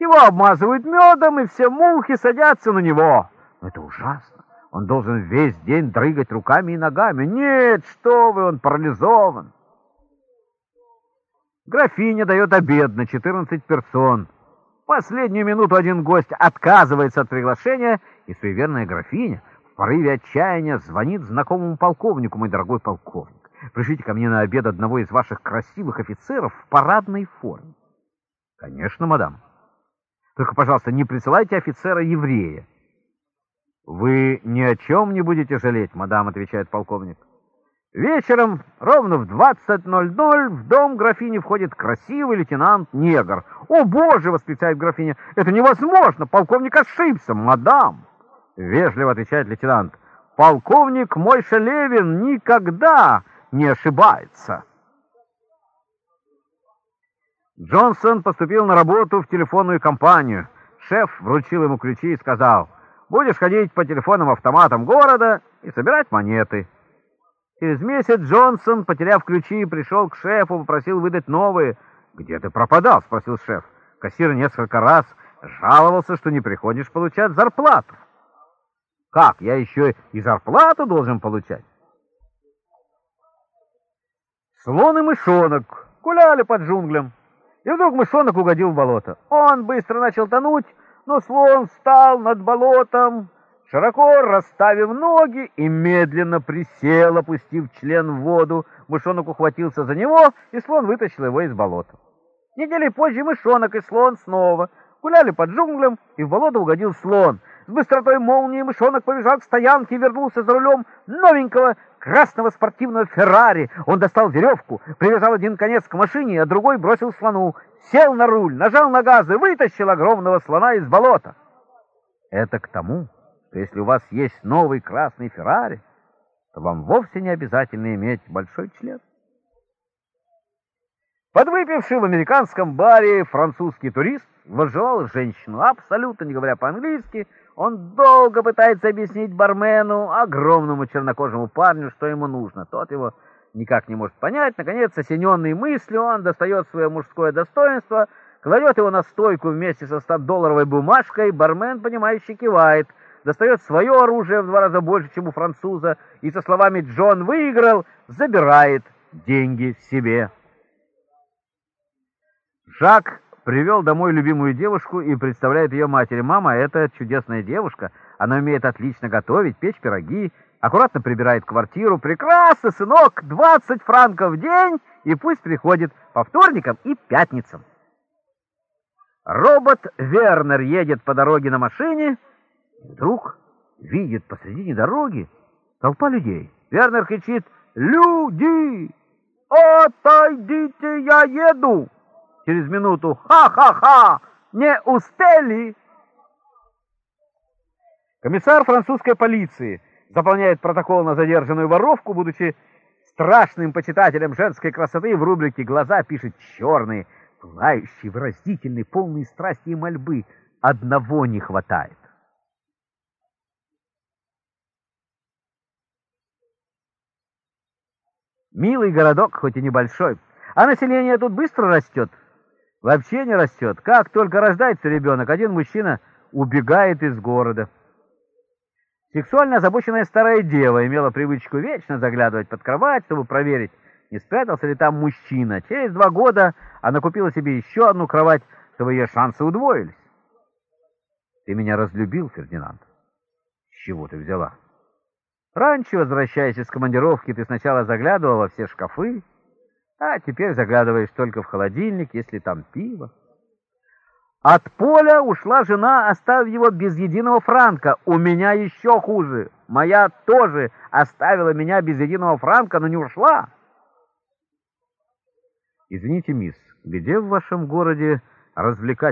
Его обмазывают медом, и все мухи садятся на него. Но это ужасно. Он должен весь день дрыгать руками и ногами. Нет, что вы, он парализован. Графиня дает обед на 14 персон. Последнюю минуту один гость отказывается от приглашения, и суеверная графиня в порыве отчаяния звонит знакомому полковнику, мой дорогой полковник. Пришлите ко мне на обед одного из ваших красивых офицеров в парадной форме. Конечно, мадам. Только, пожалуйста, не присылайте офицера-еврея. Вы ни о чем не будете жалеть, мадам, отвечает полковник. Вечером, ровно в 20.00, в дом графини входит красивый лейтенант-негр. «О, боже!» — восклицает графиня. «Это невозможно! Полковник ошибся, мадам!» Вежливо отвечает лейтенант. «Полковник Мойша Левин никогда не ошибается!» Джонсон поступил на работу в телефонную компанию. Шеф вручил ему ключи и сказал, «Будешь ходить по телефонным автоматам города и собирать монеты». Через месяц Джонсон, потеряв ключи, пришел к шефу, попросил выдать новые. «Где ты пропадал?» — спросил шеф. Кассир несколько раз жаловался, что не приходишь получать зарплату. «Как, я еще и зарплату должен получать?» Слон и мышонок гуляли под джунглям, и вдруг мышонок угодил в болото. Он быстро начал тонуть, но слон встал над болотом, Широко расставив ноги и медленно присел, опустив член в воду, мышонок ухватился за него, и слон вытащил его из болота. Недели позже мышонок и слон снова гуляли под джунглям, и в болото угодил слон. С быстротой молнии мышонок побежал к стоянке и вернулся за рулем новенького красного спортивного Феррари. Он достал веревку, привязал один конец к машине, а другой бросил слону. Сел на руль, нажал на газ и вытащил огромного слона из болота. Это к тому, что если у вас есть новый красный Феррари, то вам вовсе не обязательно иметь большой член. Подвыпивший в американском баре французский турист возжелал женщину, абсолютно не говоря по-английски, он долго пытается объяснить бармену, огромному чернокожему парню, что ему нужно. Тот его никак не может понять. Наконец, осененный мыслью, он достает свое мужское достоинство, кладет его на стойку вместе со 100-долларовой бумажкой, бармен, понимающий, кивает — достает свое оружие в два раза больше, чем у француза, и со словами «Джон выиграл» забирает деньги себе. Жак привел домой любимую девушку и представляет ее матери. «Мама, это чудесная девушка, она умеет отлично готовить, печь пироги, аккуратно прибирает квартиру. Прекрасно, сынок, 20 франков в день, и пусть приходит по вторникам и пятницам». Робот Вернер едет по дороге на машине, Вдруг видит посредине дороги толпа людей. Вернер кричит «Люди! Отойдите, я еду!» Через минуту «Ха-ха-ха! Не успели!» Комиссар французской полиции заполняет протокол на задержанную воровку, будучи страшным почитателем женской красоты, в рубрике «Глаза» пишет черные, пылающие, выразительные, полные страсти и мольбы. Одного не хватает. Милый городок, хоть и небольшой, а население тут быстро растет. Вообще не растет. Как только рождается ребенок, один мужчина убегает из города. Сексуально озабоченная старая дева имела привычку вечно заглядывать под кровать, чтобы проверить, не спрятался ли там мужчина. Через два года она купила себе еще одну кровать, чтобы ее шансы удвоились. Ты меня разлюбил, Фердинанд? С чего ты взяла? Раньше, возвращаясь из командировки, ты сначала заглядывал во все шкафы, а теперь заглядываешь только в холодильник, если там пиво. От поля ушла жена, оставив его без единого франка. У меня еще хуже. Моя тоже оставила меня без единого франка, но не ушла. Извините, мисс, где в вашем городе развлекать